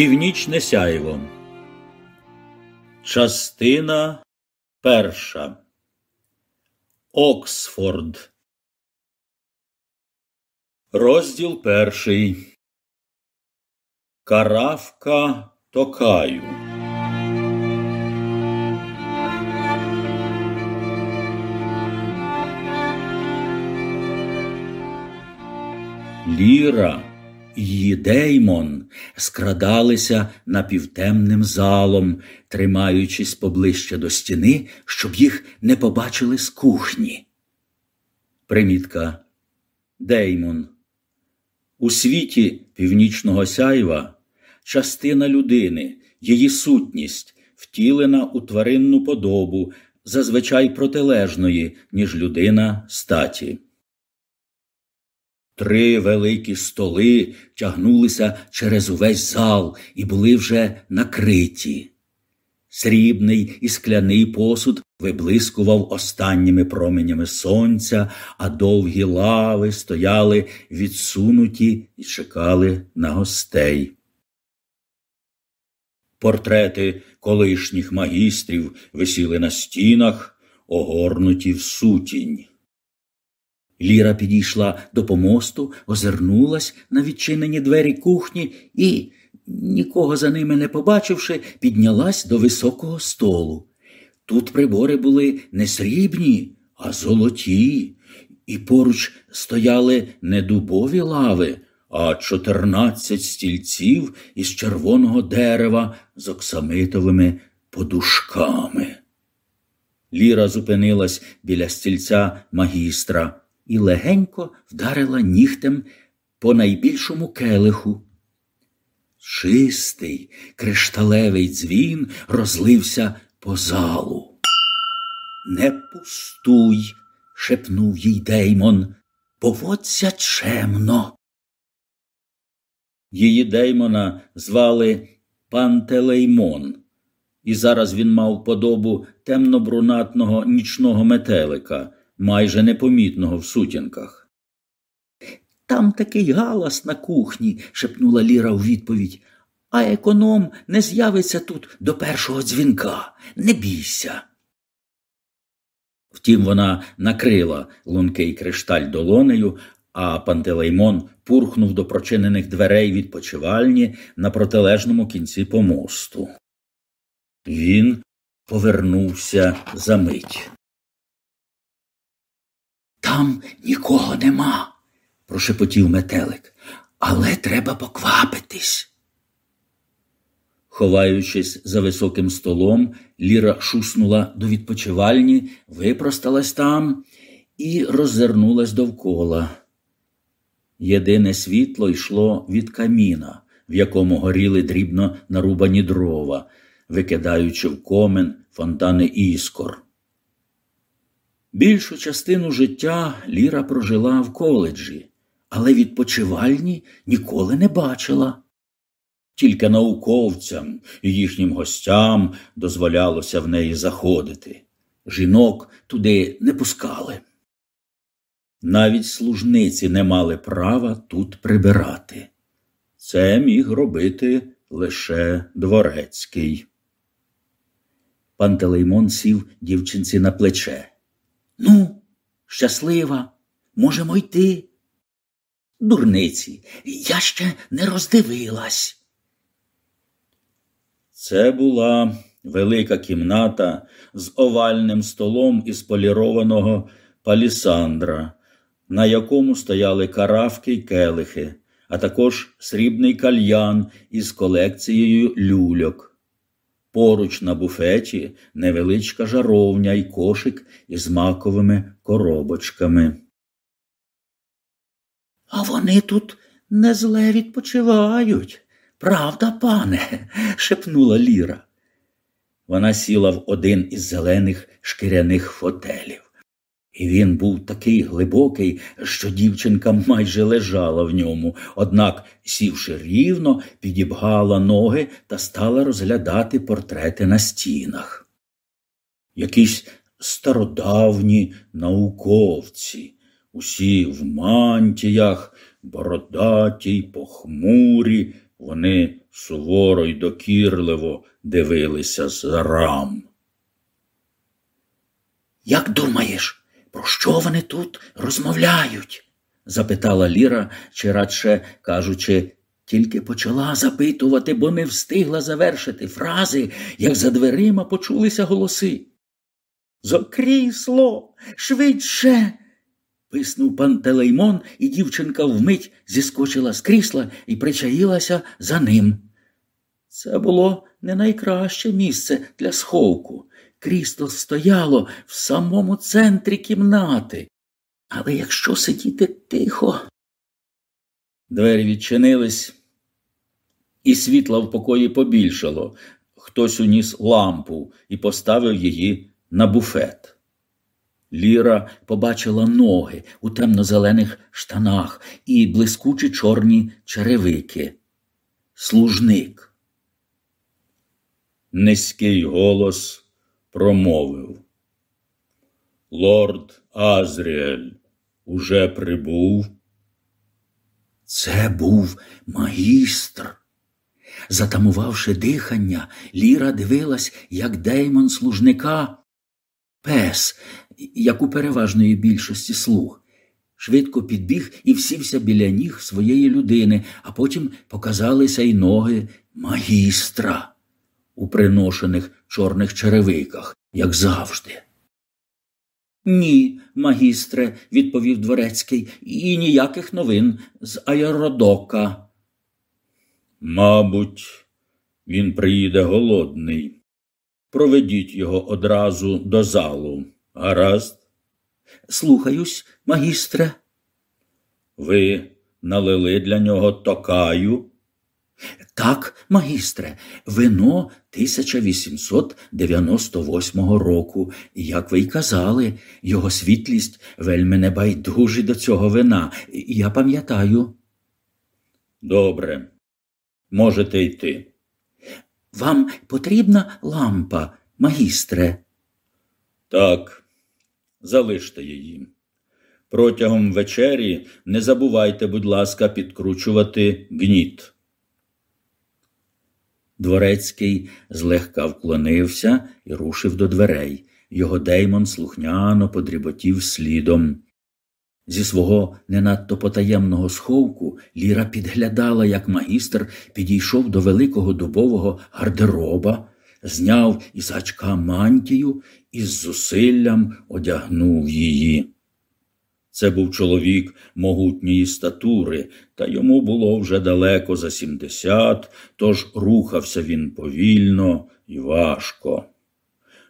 Північне сяйво. Частина перша. Оксфорд. Розділ перший. Каравка Токаю. Ліра її Деймон скрадалися напівтемним залом, тримаючись поближче до стіни, щоб їх не побачили з кухні. Примітка Деймон. У світі північного сяйва частина людини, її сутність, втілена у тваринну подобу, зазвичай протилежної, ніж людина статі. Три великі столи тягнулися через увесь зал і були вже накриті. Срібний і скляний посуд виблискував останніми променями сонця, а довгі лави стояли відсунуті і чекали на гостей. Портрети колишніх магістрів висіли на стінах, огорнуті в сутінь. Ліра підійшла до помосту, озирнулась на відчинені двері кухні і, нікого за ними не побачивши, піднялась до високого столу. Тут прибори були не срібні, а золоті, і поруч стояли не дубові лави, а чотирнадцять стільців із червоного дерева з оксамитовими подушками. Ліра зупинилась біля стільця магістра і легенько вдарила нігтем по найбільшому келиху. Чистий кришталевий дзвін розлився по залу. Не пустуй, шепнув їй Деймон, поводься чемно. Її Деймона звали Пантелеймон, і зараз він мав подобу темно-брунатного нічного метелика майже непомітного в сутінках. Там такий галас на кухні, шепнула Ліра у відповідь, а економ не з'явиться тут до першого дзвінка. Не бійся. Втім, вона накрила лункий кришталь долонею, а Пантелеймон пурхнув до прочинених дверей відпочивальні на протилежному кінці помосту. Він повернувся за мить. Там нікого нема, прошепотів метелик, але треба поквапитись. Ховаючись за високим столом, Ліра шуснула до відпочивальні, випросталась там і роззирнулась довкола. Єдине світло йшло від каміна, в якому горіли дрібно нарубані дрова, викидаючи в комен фонтани іскор. Більшу частину життя Ліра прожила в коледжі, але відпочивальні ніколи не бачила. Тільки науковцям і їхнім гостям дозволялося в неї заходити. Жінок туди не пускали. Навіть служниці не мали права тут прибирати. Це міг робити лише дворецький. Пантелеймон сів дівчинці на плече. Ну, щаслива, можемо йти. Дурниці, я ще не роздивилась. Це була велика кімната з овальним столом із полірованого палісандра, на якому стояли каравки й келихи, а також срібний кальян із колекцією люльок. Поруч на буфеті невеличка жаровня й кошик із маковими коробочками. А вони тут не зле відпочивають, правда, пане? шепнула Ліра. Вона сіла в один із зелених шкіряних фотелів. І він був такий глибокий, що дівчинка майже лежала в ньому, однак, сівши рівно, підібгала ноги та стала розглядати портрети на стінах. Якісь стародавні науковці, усі в мантіях, бородаті й похмурі, Вони суворо й докірливо дивилися з рам. Як думаєш, про що вони тут розмовляють? запитала Ліра, чи радше кажучи, тільки почала запитувати, бо не встигла завершити фрази, як за дверима почулися голоси. За крісло, швидше. писнув пан Телеймон, і дівчинка вмить зіскочила з крісла і причаїлася за ним. Це було не найкраще місце для сховку. Крісло стояло в самому центрі кімнати. Але якщо сидіти тихо. Двері відчинились, і світла в покої побільшало. Хтось уніс лампу і поставив її на буфет. Ліра побачила ноги у темно-зелених штанах і блискучі чорні черевики. Служник. Низький голос промовив. Лорд Азріель уже прибув. Це був магістр. Затамувавши дихання, Ліра дивилась, як Деймон служника, пес, як у переважної більшості слуг, швидко підбіг і всівся біля ніг своєї людини, а потім показалися й ноги магістра у приношених чорних черевиках, як завжди. Ні, магістре, відповів дворецький, і ніяких новин з аеродока. Мабуть, він приїде голодний. Проведіть його одразу до залу. Гаразд? Слухаюсь, магістре. Ви налили для нього токаю? Так, магістре, вино 1898 року, і, як ви й казали, його світлість вельми небайдужі до цього вина. Я пам'ятаю. Добре, можете йти. Вам потрібна лампа, магістре? Так, залиште її. Протягом вечері не забувайте, будь ласка, підкручувати гніт. Дворецький злегка вклонився і рушив до дверей. Його деймон слухняно подріботів слідом. Зі свого не надто потаємного сховку Ліра підглядала, як магістр підійшов до великого дубового гардероба, зняв із гачка мантію і з зусиллям одягнув її. Це був чоловік могутньої статури, та йому було вже далеко за сімдесят, тож рухався він повільно і важко.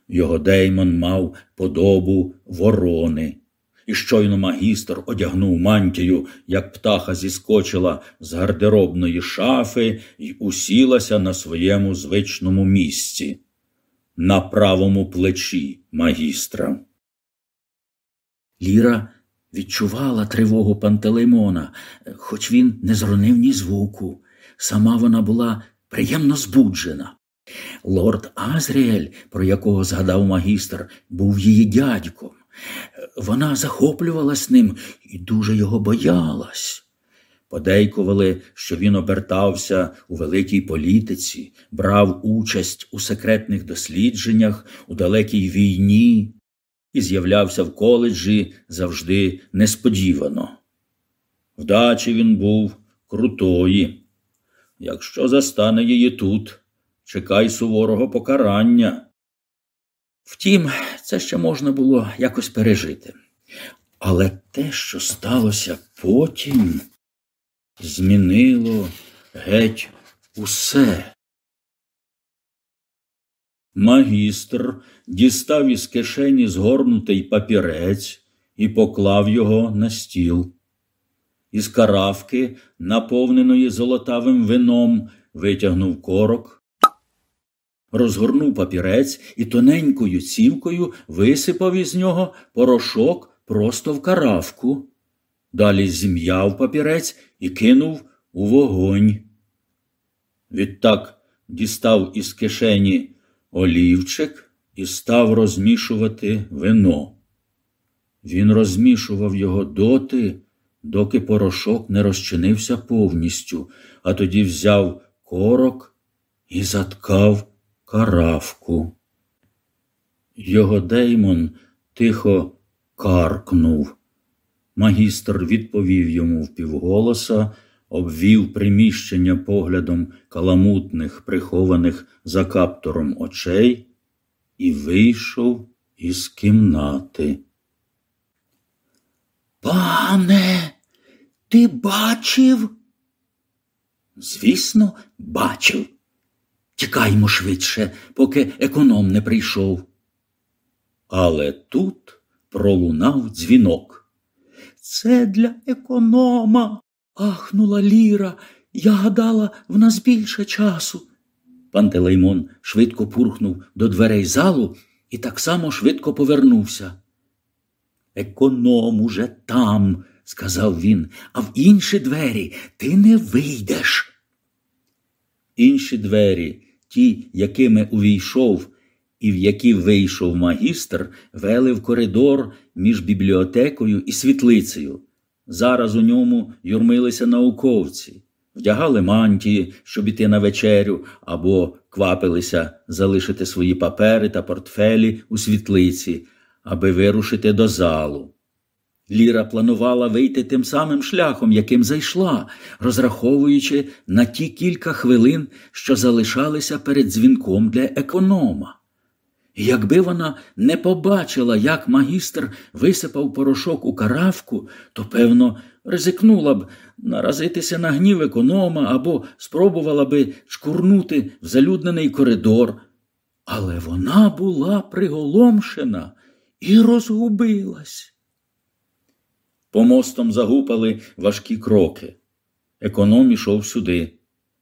Його деймон мав подобу ворони, і щойно магістр одягнув мантію, як птаха зіскочила з гардеробної шафи і усілася на своєму звичному місці, на правому плечі магістра. Ліра відчувала тривогу Пантелеймона, хоч він не зронив ні звуку. Сама вона була приємно збуджена. Лорд Азріель, про якого згадав магістр, був її дядьком. Вона захоплювалась ним і дуже його боялась. Подейкували, що він обертався у великій політиці, брав участь у секретних дослідженнях, у далекій війні, і з'являвся в коледжі завжди несподівано. Вдачі він був крутої. Якщо застане її тут, чекай суворого покарання. Втім, це ще можна було якось пережити. Але те, що сталося потім, змінило геть усе. Магістр дістав із кишені згорнутий папірець і поклав його на стіл. Із каравки, наповненої золотавим вином, витягнув корок, розгорнув папірець і тоненькою цівкою висипав із нього порошок просто в каравку. Далі зім'яв папірець і кинув у вогонь. Відтак дістав із кишені олівчик і став розмішувати вино. Він розмішував його доти, доки порошок не розчинився повністю, а тоді взяв корок і заткав каравку. Його Деймон тихо каркнув. Магістр відповів йому впівголоса, обвів приміщення поглядом каламутних, прихованих за каптуром очей, і вийшов із кімнати. Пане, ти бачив? Звісно, бачив. Тікаймо швидше, поки економ не прийшов. Але тут пролунав дзвінок. Це для економа. Ахнула Ліра. Я гадала, в нас більше часу. Пантелеймон швидко пурхнув до дверей залу і так само швидко повернувся. Економ уже там, сказав він, а в інші двері ти не вийдеш. Інші двері, ті, якими увійшов і в які вийшов магістр, вели в коридор між бібліотекою і світлицею. Зараз у ньому юрмилися науковці, вдягали мантії, щоб іти на вечерю, або квапилися залишити свої папери та портфелі у світлиці, аби вирушити до залу. Ліра планувала вийти тим самим шляхом, яким зайшла, розраховуючи на ті кілька хвилин, що залишалися перед дзвінком для економа. Якби вона не побачила, як магістр висипав порошок у каравку, то, певно, ризикнула б наразитися на гнів економа або спробувала би шкурнути в залюднений коридор. Але вона була приголомшена і розгубилась. Помостом загупали важкі кроки. Економ ішов сюди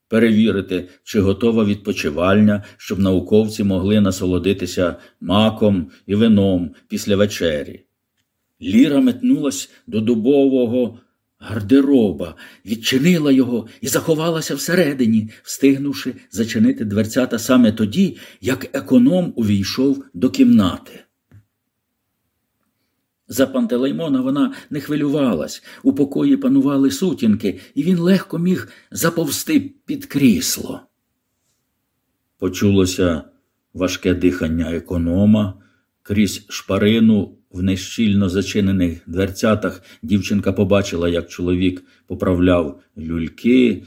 перевірити, чи готова відпочивальня, щоб науковці могли насолодитися маком і вином після вечері. Ліра метнулась до дубового гардероба, відчинила його і заховалася всередині, встигнувши зачинити дверцята саме тоді, як економ увійшов до кімнати. За Пантелеймона вона не хвилювалась, у покої панували сутінки, і він легко міг заповзти під крісло. Почулося важке дихання економа, крізь шпарину в нещільно зачинених дверцятах дівчинка побачила, як чоловік поправляв люльки,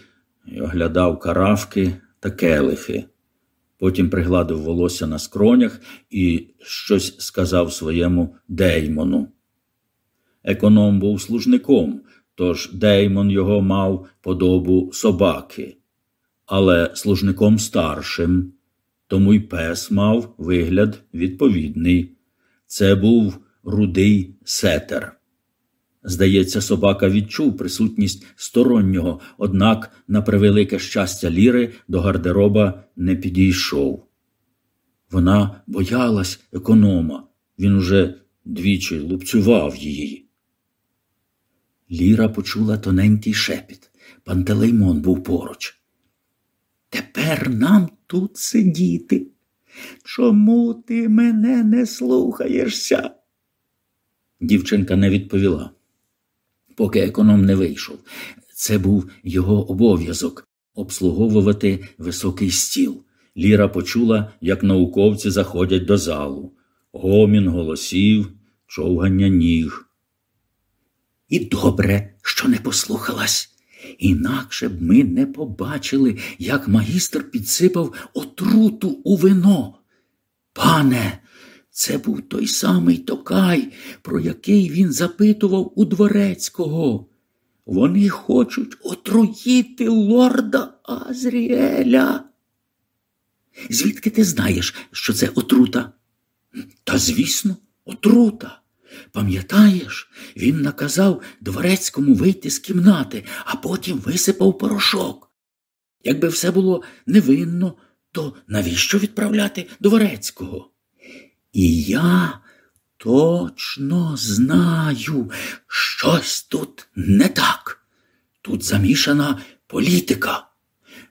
оглядав каравки та келихи. Потім пригладив волосся на скронях і щось сказав своєму Деймону. Економ був служником, тож Деймон його мав подобу собаки, але служником старшим, тому й пес мав вигляд відповідний. Це був рудий сетер. Здається, собака відчув присутність стороннього, однак, на превелике щастя Ліри, до гардероба не підійшов. Вона боялась економа, він уже двічі лупцював її. Ліра почула тоненький шепіт. Пантелеймон був поруч. Тепер нам тут сидіти. Чому ти мене не слухаєшся? Дівчинка не відповіла поки економ не вийшов. Це був його обов'язок обслуговувати високий стіл. Ліра почула, як науковці заходять до залу, гомін голосів, човгання ніг. І добре, що не послухалась. Інакше б ми не побачили, як магістр підсипав отруту у вино. Пане, це був той самий Токай, про який він запитував у дворецького. Вони хочуть отруїти лорда Азріеля. Звідки ти знаєш, що це отрута? Та, звісно, отрута. Пам'ятаєш, він наказав дворецькому вийти з кімнати, а потім висипав порошок. Якби все було невинно, то навіщо відправляти дворецького? І я точно знаю, щось тут не так. Тут замішана політика.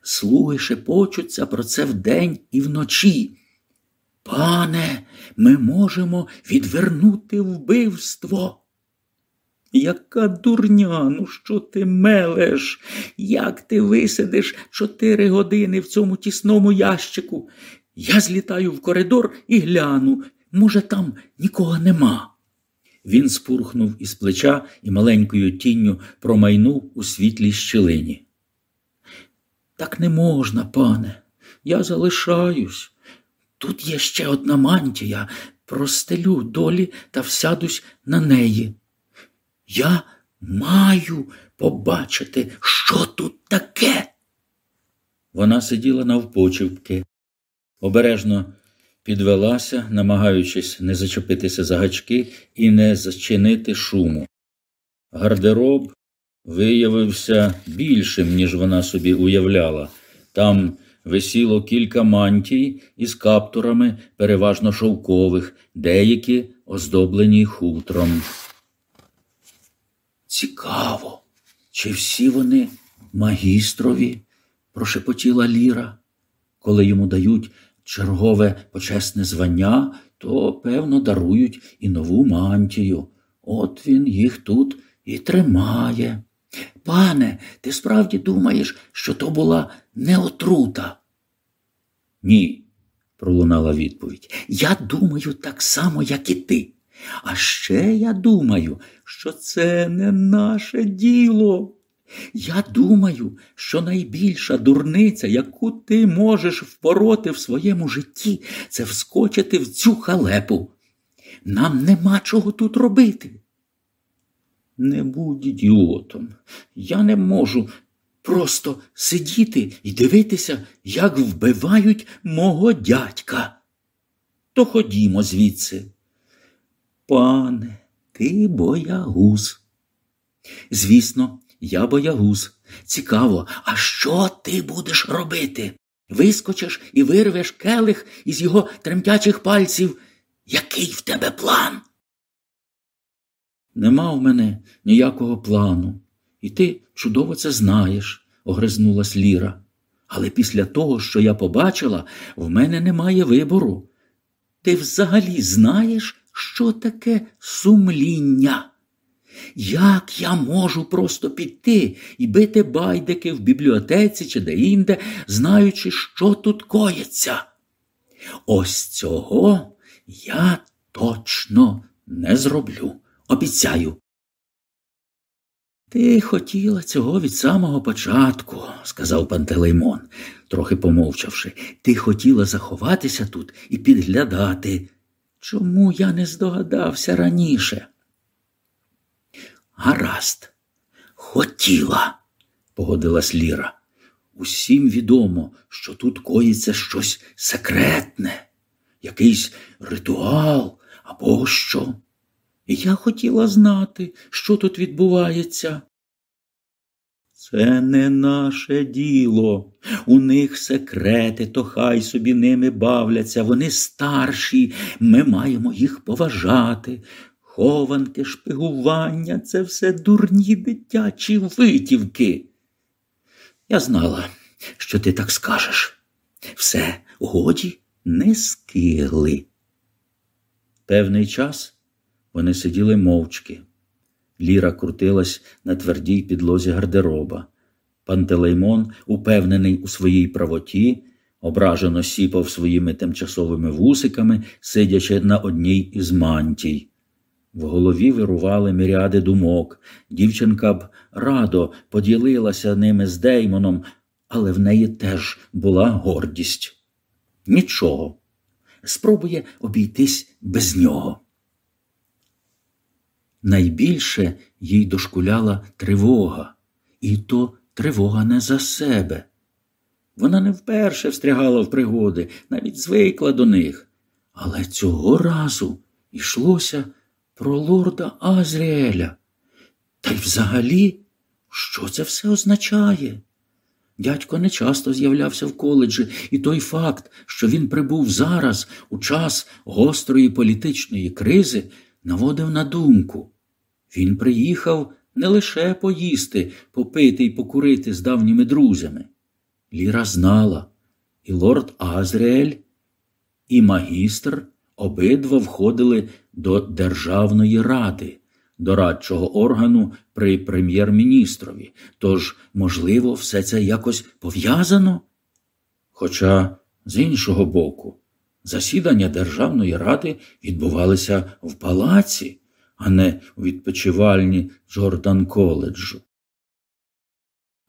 Слуги шепочуться про це вдень і вночі. Пане, ми можемо відвернути вбивство. Яка дурня, ну що ти мелеш? Як ти висидиш чотири години в цьому тісному ящику? Я злітаю в коридор і гляну. Може, там нікого нема. Він спурхнув із плеча і маленькою тінню промайнув у світлій щелині. Так не можна, пане. Я залишаюсь. Тут є ще одна мантія, простелю долі та всядусь на неї. Я маю побачити, що тут таке. Вона сиділа навпочивки, обережно підвелася, намагаючись не зачепитися за гачки і не зачинити шуму. Гардероб виявився більшим, ніж вона собі уявляла. Там висіло кілька мантій із каптурами, переважно шовкових, деякі оздоблені хутром. Цікаво, чи всі вони магістрові? прошепотіла Ліра. Коли йому дають чергове почесне звання, то, певно, дарують і нову мантію. От він їх тут і тримає. Пане, ти справді думаєш, що то була не отрута? Ні, пролунала відповідь. Я думаю так само, як і ти. А ще я думаю, що це не наше діло. Я думаю, що найбільша дурниця, яку ти можеш впороти в своєму житті, це вскочити в цю халепу. Нам нема чого тут робити. Не будь ідіотом. Я не можу просто сидіти і дивитися, як вбивають мого дядька. То ходімо звідси. Пане, ти боягуз. Звісно, я боягуз. Цікаво, а що ти будеш робити? Вискочиш і вирвеш келих із його тремтячих пальців. Який в тебе план? Нема в мене ніякого плану, і ти чудово це знаєш, огризнулась Ліра. Але після того, що я побачила, в мене немає вибору. Ти взагалі знаєш, що таке сумління? Як я можу просто піти і бити байдики в бібліотеці чи де-інде, знаючи, що тут коїться? Ось цього я точно не зроблю, обіцяю. Ти хотіла цього від самого початку, сказав Пантелеймон, трохи помовчавши. Ти хотіла заховатися тут і підглядати. Чому я не здогадався раніше? Гаразд, хотіла, погодилась Ліра. Усім відомо, що тут коїться щось секретне, якийсь ритуал або що. І я хотіла знати, що тут відбувається. Це не наше діло. У них секрети, то хай собі ними бавляться. Вони старші, ми маємо їх поважати. Хованки, шпигування це все дурні дитячі витівки. Я знала, що ти так скажеш. Все, годі не скигли. Певний час вони сиділи мовчки. Ліра крутилась на твердій підлозі гардероба. Пантелеймон, упевнений у своїй правоті, ображено сіпав своїми тимчасовими вусиками, сидячи на одній із мантій. В голові вирували міряди думок. Дівчинка б радо поділилася ними з Деймоном, але в неї теж була гордість. Нічого. Спробує обійтись без нього. Найбільше їй дошкуляла тривога, і то тривога не за себе. Вона не вперше встрягала в пригоди, навіть звикла до них. Але цього разу йшлося про лорда Азріеля. Та й взагалі, що це все означає? Дядько не часто з'являвся в коледжі, і той факт, що він прибув зараз, у час гострої політичної кризи, наводив на думку. Він приїхав не лише поїсти, попити й покурити з давніми друзями. Ліра знала, і лорд Азріель, і магістр обидва входили до Державної ради, дорадчого органу при прем'єр-міністрові. Тож, можливо, все це якось пов'язано? Хоча, з іншого боку, засідання Державної ради відбувалися в палаці, а не у відпочивальні Джордан коледжу.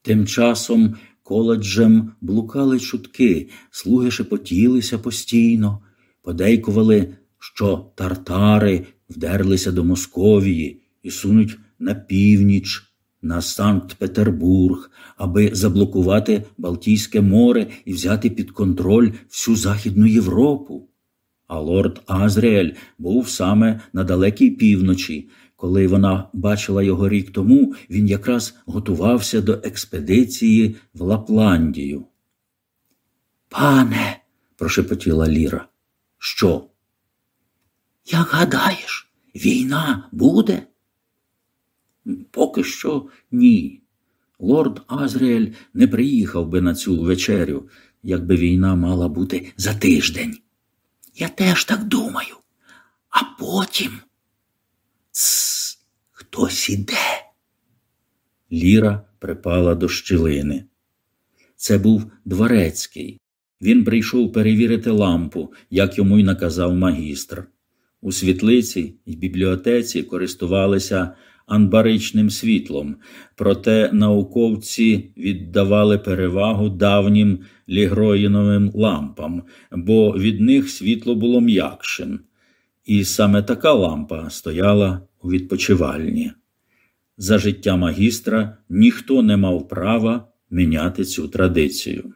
Тим часом коледжем блукали чутки, слуги шепотілися постійно, подейкували, що тартари вдерлися до Московії і сунуть на північ, на Санкт Петербург, аби заблокувати Балтійське море і взяти під контроль всю Західну Європу. А лорд Азріель був саме на далекій півночі. Коли вона бачила його рік тому, він якраз готувався до експедиції в Лапландію. Пане, прошепотіла Ліра. Що? Як гадаєш, війна буде? Поки що ні. Лорд Азріель не приїхав би на цю вечерю, якби війна мала бути за тиждень. Я теж так думаю. А потім. Цс, хтось іде. Ліра припала до щілини. Це був дворецький. Він прийшов перевірити лампу, як йому й наказав магістр. У світлиці й бібліотеці користувалися анбаричним світлом, проте науковці віддавали перевагу давнім лігроїновим лампам, бо від них світло було м'якшим. І саме така лампа стояла у відпочивальні. За життя магістра ніхто не мав права міняти цю традицію.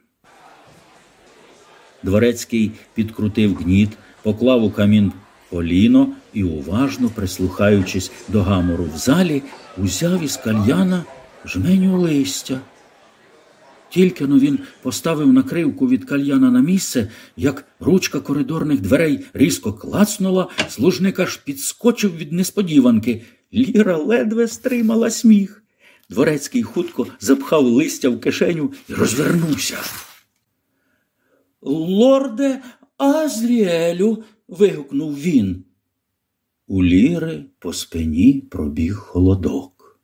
Дворецький підкрутив гніт, поклав у камін поліно і, уважно прислухаючись до гамору в залі, узяв із кальяна жменю листя. Тільки но він поставив накривку від кальяна на місце, як ручка коридорних дверей різко клацнула, служник аж підскочив від несподіванки. Ліра ледве стримала сміх. Дворецький хутко запхав листя в кишеню і розвернувся. Лорде Азріелю. вигукнув він. У Ліри по спині пробіг холодок.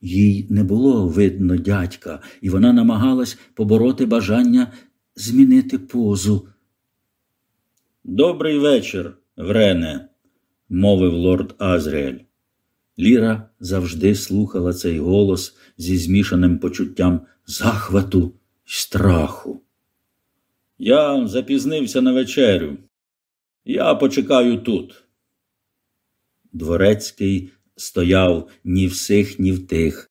Їй не було видно дядька, і вона намагалась побороти бажання змінити позу. Добрий вечір, Врене, мовив лорд Азріель. Ліра завжди слухала цей голос зі змішаним почуттям захвату й страху. Я запізнився на вечерю. Я почекаю тут. Дворецький стояв ні в сих, ні в тих.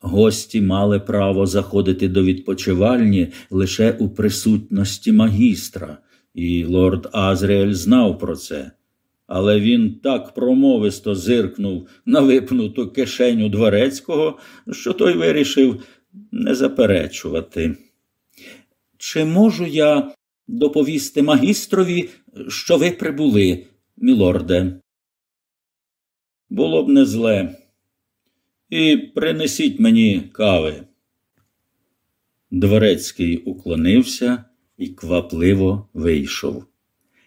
Гості мали право заходити до відпочивальні лише у присутності магістра, і лорд Азріель знав про це. Але він так промовисто зиркнув на випнуту кишеню дворецького, що той вирішив не заперечувати. Чи можу я доповісти магістрові, що ви прибули, мілорде? Було б не зле. І принесіть мені кави. Дворецький уклонився і квапливо вийшов.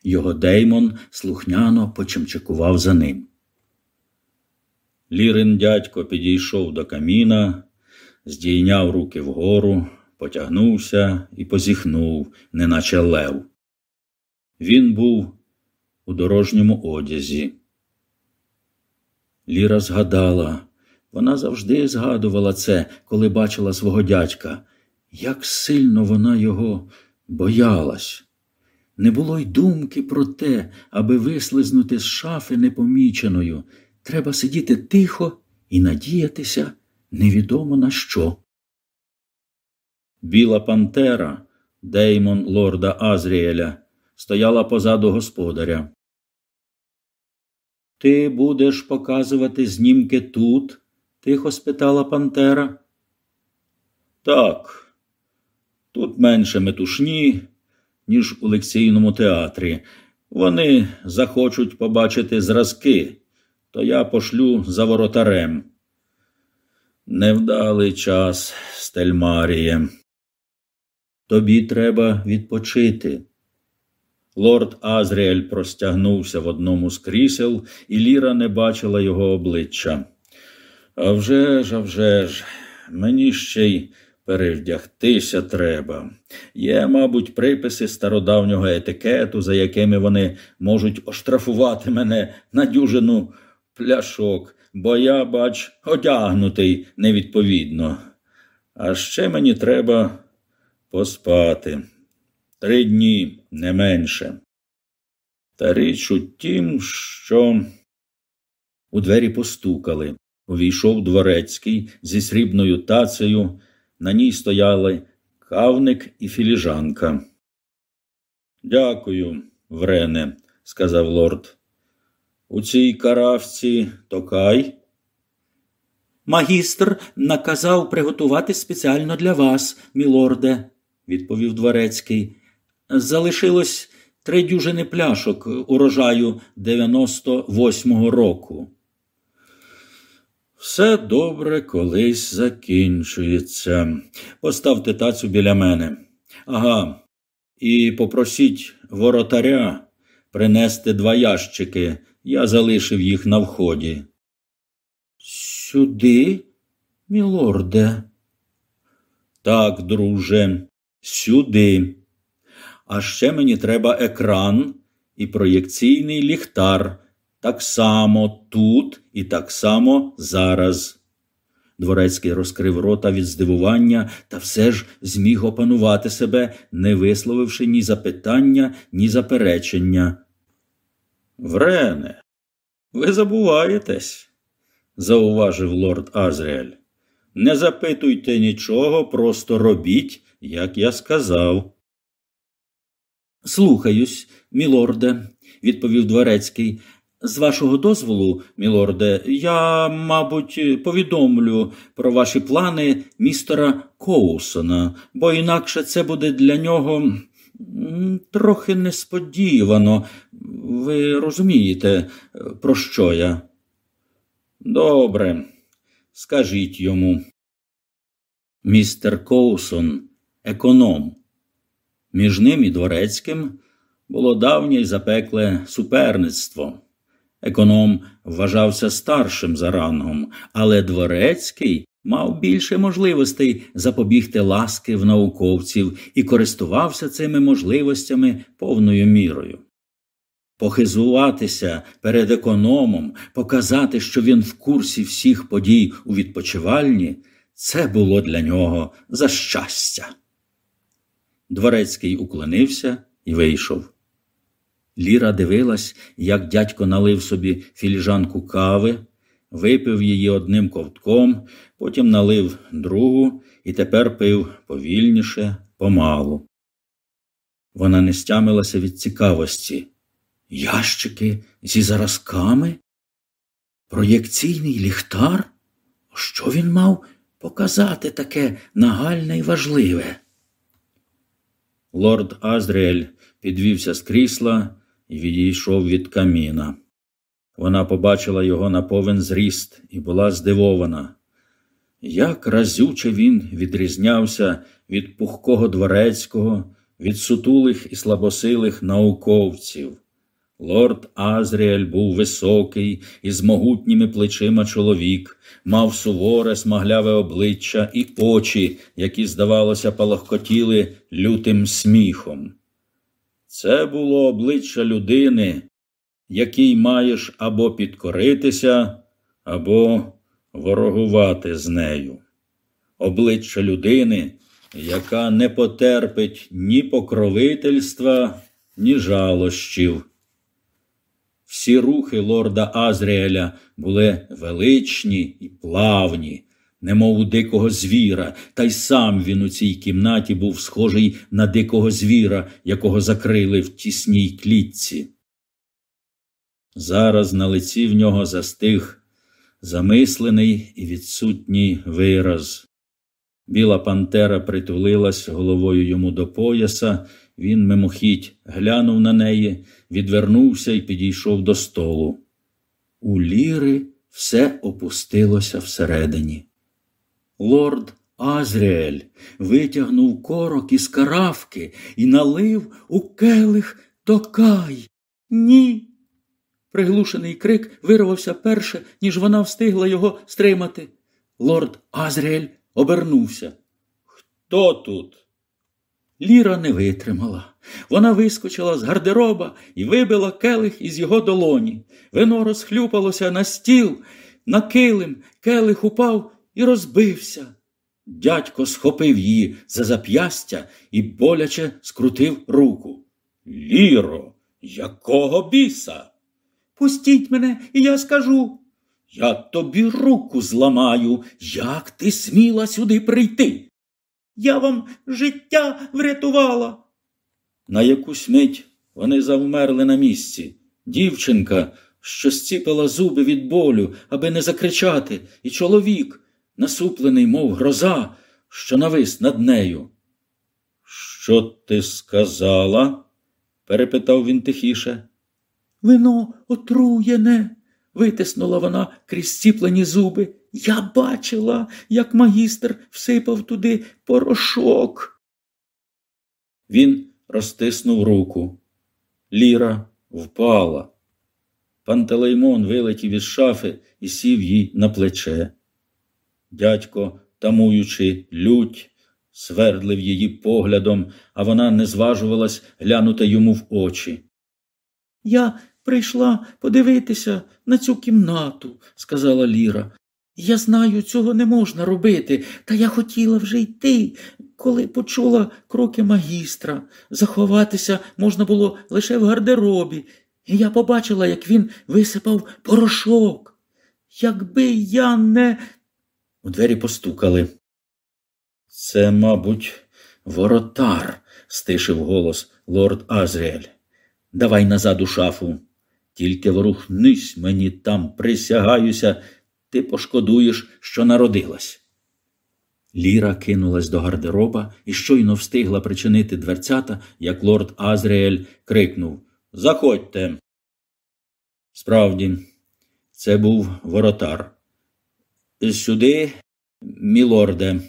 Його Деймон слухняно почимчикував за ним. Лірин дядько підійшов до каміна, здійняв руки вгору, потягнувся і позіхнув, неначе лев. Він був у дорожньому одязі. Ліра згадала, вона завжди згадувала це, коли бачила свого дядька, як сильно вона його боялась. Не було й думки про те, аби вислизнути з шафи непоміченою. Треба сидіти тихо і надіятися невідомо на що. Біла Пантера, Деймон лорда Азріеля, стояла позаду господаря. Ти будеш показувати знімки тут? тихо спитала Пантера. Так, тут менше метушні, ніж у лекційному театрі. Вони захочуть побачити зразки, то я пошлю за воротарем. Невдалий час, Стельмаріє. Тобі треба відпочити. Лорд Азріель простягнувся в одному з крісел, і Ліра не бачила його обличчя. «А вже ж, а вже ж, мені ще й перевдягтися треба. Є, мабуть, приписи стародавнього етикету, за якими вони можуть оштрафувати мене на дюжину пляшок, бо я, бач, одягнутий невідповідно. А ще мені треба поспати. Три дні не менше. Та річ у тім, що у двері постукали. Увійшов дворецький зі срібною тацею, на ній стояли кавник і філіжанка. Дякую, Врене, сказав лорд. У цій каравці токай. Магістр наказав приготувати спеціально для вас, мілорде, відповів дворецький. Залишилось три дюжини пляшок урожаю 98-го року. Все добре колись закінчується. Поставте тацю біля мене. Ага, і попросіть воротаря принести два ящики. Я залишив їх на вході. Сюди, мілорде? Так, друже, сюди. А ще мені треба екран і проєкційний ліхтар. Так само тут і так само зараз. Дворецький розкрив рота від здивування та все ж зміг опанувати себе, не висловивши ні запитання, ні заперечення. Врене, ви забуваєтесь, зауважив лорд Азріель. Не запитуйте нічого, просто робіть, як я сказав. Слухаюсь, мілорде, відповів дворецький. З вашого дозволу, мілорде, я, мабуть, повідомлю про ваші плани містера Коусона, бо інакше це буде для нього трохи несподівано. Ви розумієте, про що я? Добре, скажіть йому. Містер Коусон, економ. Між ним і дворецьким було давнє й запекле суперництво. Економ вважався старшим за рангом, але дворецький мав більше можливостей запобігти ласки в науковців і користувався цими можливостями повною мірою. Похизуватися перед економом, показати, що він в курсі всіх подій у відпочивальні, це було для нього за щастя. Дворецький уклонився і вийшов. Ліра дивилась, як дядько налив собі філіжанку кави, випив її одним ковтком, потім налив другу і тепер пив повільніше, помалу. Вона не стямилася від цікавості. Ящики зі заразками? Проєкційний ліхтар? Що він мав показати таке нагальне і важливе? Лорд Азріель підвівся з крісла і відійшов від каміна. Вона побачила його на повен зріст і була здивована. Як разюче він відрізнявся від пухкого дворецького, від сутулих і слабосилих науковців. Лорд Азріель був високий і з могутніми плечима чоловік, мав суворе, смагляве обличчя і очі, які, здавалося, палахкотіли лютим сміхом. Це було обличчя людини, якій маєш або підкоритися, або ворогувати з нею. Обличчя людини, яка не потерпить ні покровительства, ні жалощів. Всі рухи лорда Азріеля були величні і плавні, немов у дикого звіра, та й сам він у цій кімнаті був схожий на дикого звіра, якого закрили в тісній клітці. Зараз на лиці в нього застиг замислений і відсутній вираз. Біла Пантера притулилась головою йому до пояса, він мимохідь глянув на неї, відвернувся і підійшов до столу. У ліри все опустилося всередині. Лорд Азріель витягнув корок із каравки і налив у келих Токай, ні. Приглушений крик вирвався перше, ніж вона встигла його стримати. Лорд Азріель обернувся. Хто тут? Ліра не витримала. Вона вискочила з гардероба і вибила келих із його долоні. Вино розхлюпалося на стіл, на килим, келих упав і розбився. Дядько схопив її за зап'ястя і боляче скрутив руку. Ліро, якого біса? Пустіть мене, і я скажу. Я тобі руку зламаю, як ти сміла сюди прийти. Я вам життя врятувала. На якусь мить вони завмерли на місці. Дівчинка, що зціпила зуби від болю, аби не закричати, і чоловік, насуплений, мов гроза, що навис над нею. Що ти сказала? перепитав він тихіше. Вино отруєне, витиснула вона крізь зціплені зуби. Я бачила, як магістр всипав туди порошок. Він розтиснув руку. Ліра впала. Пантелеймон вилетів із шафи і сів їй на плече. Дядько, тамуючи лють, свердлив її поглядом, а вона не зважувалась глянути йому в очі. Я прийшла подивитися на цю кімнату, сказала Ліра. Я знаю, цього не можна робити, та я хотіла вже йти, коли почула кроки магістра. Заховатися можна було лише в гардеробі, і я побачила, як він висипав порошок. Якби я не. У двері постукали. Це, мабуть, воротар, стишив голос лорд Азріель. Давай назад у шафу. Тільки ворухнись мені там, присягаюся, ти пошкодуєш, що народилась. Ліра кинулась до гардероба і щойно встигла причинити дверцята, як лорд Азріель крикнув Заходьте. Справді, це був воротар. Сюди, мілорде.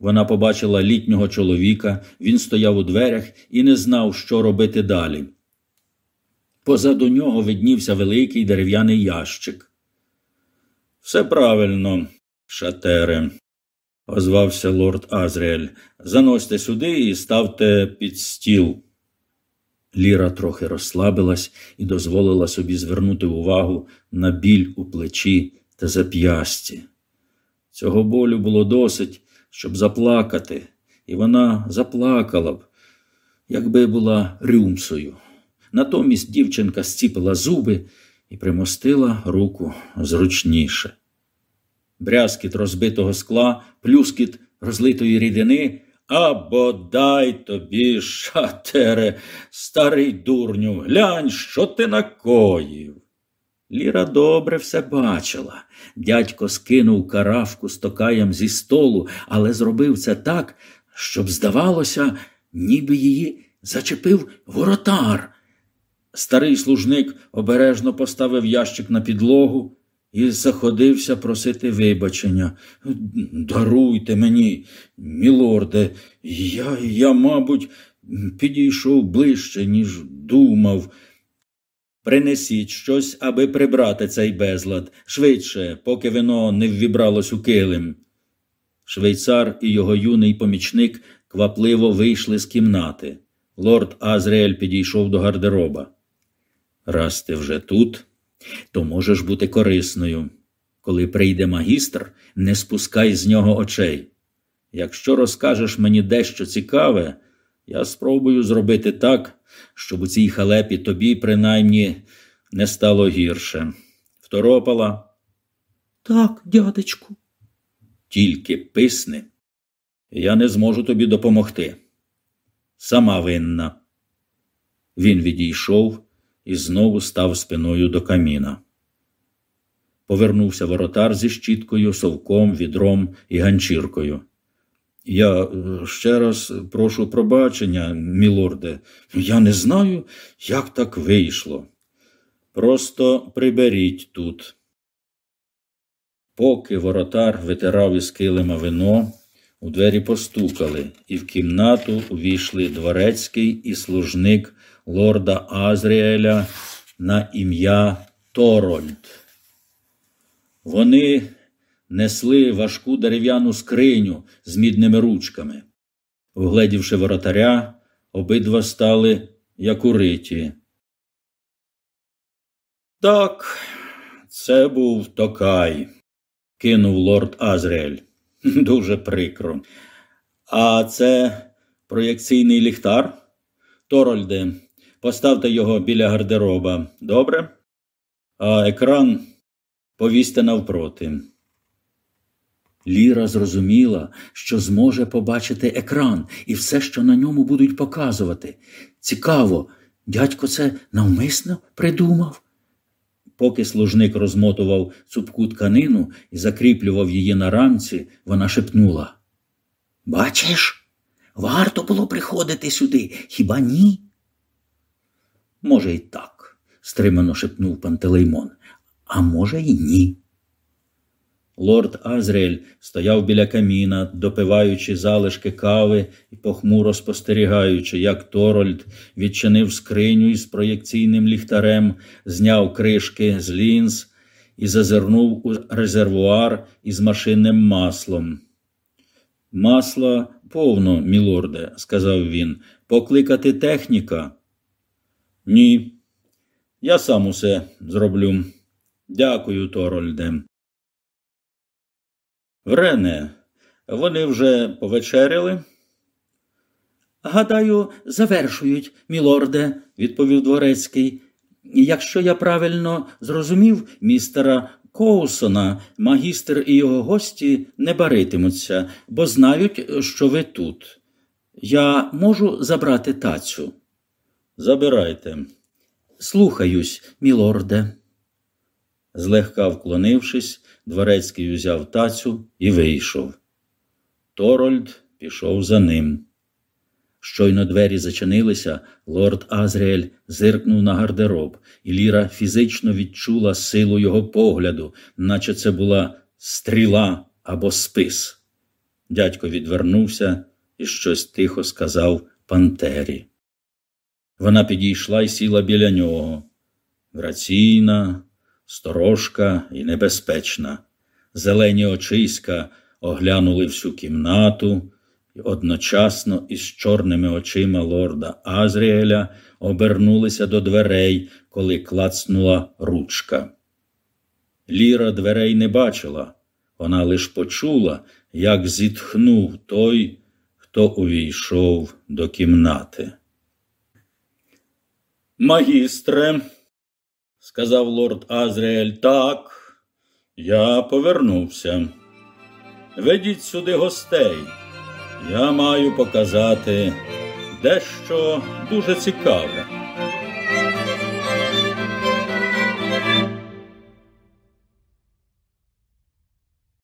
Вона побачила літнього чоловіка, він стояв у дверях і не знав, що робити далі. Позаду нього виднівся великий дерев'яний ящик. Все правильно, шатере, озвався лорд Азріель. Заносьте сюди і ставте під стіл. Ліра трохи розслабилась і дозволила собі звернути увагу на біль у плечі та зап'ясті. Цього болю було досить, щоб заплакати, і вона заплакала б, якби була рюмсою. Натомість дівчинка зціпила зуби і примостила руку зручніше. Брязкіт розбитого скла, плюскіт розлитої рідини, а бодай тобі, шатере, старий дурню, глянь, що ти накоїв. Ліра добре все бачила. Дядько скинув каравку з токаєм зі столу, але зробив це так, щоб, здавалося, ніби її зачепив воротар. Старий служник обережно поставив ящик на підлогу і заходився просити вибачення. Даруйте мені, мілорде, я, я, мабуть, підійшов ближче, ніж думав. Принесіть щось, аби прибрати цей безлад, швидше, поки вино не ввібралось у килим. Швейцар і його юний помічник квапливо вийшли з кімнати. Лорд Азріель підійшов до гардероба. Раз ти вже тут, то можеш бути корисною. Коли прийде магістр, не спускай з нього очей. Якщо розкажеш мені дещо цікаве, я спробую зробити так, щоб у цій халепі тобі, принаймні, не стало гірше. Второпала? Так, дядечку. Тільки писни. Я не зможу тобі допомогти. Сама винна. Він відійшов і знову став спиною до каміна. Повернувся воротар зі щіткою, совком, відром і ганчіркою. Я е, ще раз прошу пробачення, мілорде, я не знаю, як так вийшло. Просто приберіть тут. Поки воротар витирав із килима вино, у двері постукали, і в кімнату увійшли дворецький і служник лорда Азріеля на ім'я Торольд. Вони несли важку дерев'яну скриню з мідними ручками. Вгледівши воротаря, обидва стали як уриті. Так, це був Токай, кинув лорд Азріель. Дуже прикро. А це проєкційний ліхтар? Торольде, поставте його біля гардероба. Добре? А екран повісьте навпроти. Ліра зрозуміла, що зможе побачити екран і все, що на ньому будуть показувати. Цікаво, дядько це навмисно придумав. Поки служник розмотував цупку тканину і закріплював її на рамці, вона шепнула Бачиш, варто було приходити сюди, хіба ні? Може, й так, стримано шепнув Пантелеймон, а може, й ні. Лорд Азріель стояв біля каміна, допиваючи залишки кави і похмуро спостерігаючи, як Торольд відчинив скриню із проєкційним ліхтарем, зняв кришки з лінз і зазирнув у резервуар із машинним маслом. Масла повно, мілорде, сказав він, покликати техніка. Ні, я сам усе зроблю. Дякую, Торольде. Врене, вони вже повечеряли? Гадаю, завершують, мілорде, відповів дворецький. Якщо я правильно зрозумів містера Коусона, магістр і його гості не баритимуться, бо знають, що ви тут. Я можу забрати тацю. Забирайте. Слухаюсь, мілорде. Злегка вклонившись, дворецький узяв тацю і вийшов. Торольд пішов за ним. Щойно двері зачинилися, лорд Азріель зиркнув на гардероб, і Ліра фізично відчула силу його погляду, наче це була стріла або спис. Дядько відвернувся і щось тихо сказав Пантері. Вона підійшла і сіла біля нього. Граційна, сторожка і небезпечна. Зелені очиська оглянули всю кімнату, і одночасно із чорними очима лорда Азріеля обернулися до дверей, коли клацнула ручка. Ліра дверей не бачила, вона лиш почула, як зітхнув той, хто увійшов до кімнати. Магістре, сказав лорд Азріель, так, я повернувся. Ведіть сюди гостей. Я маю показати дещо дуже цікаве.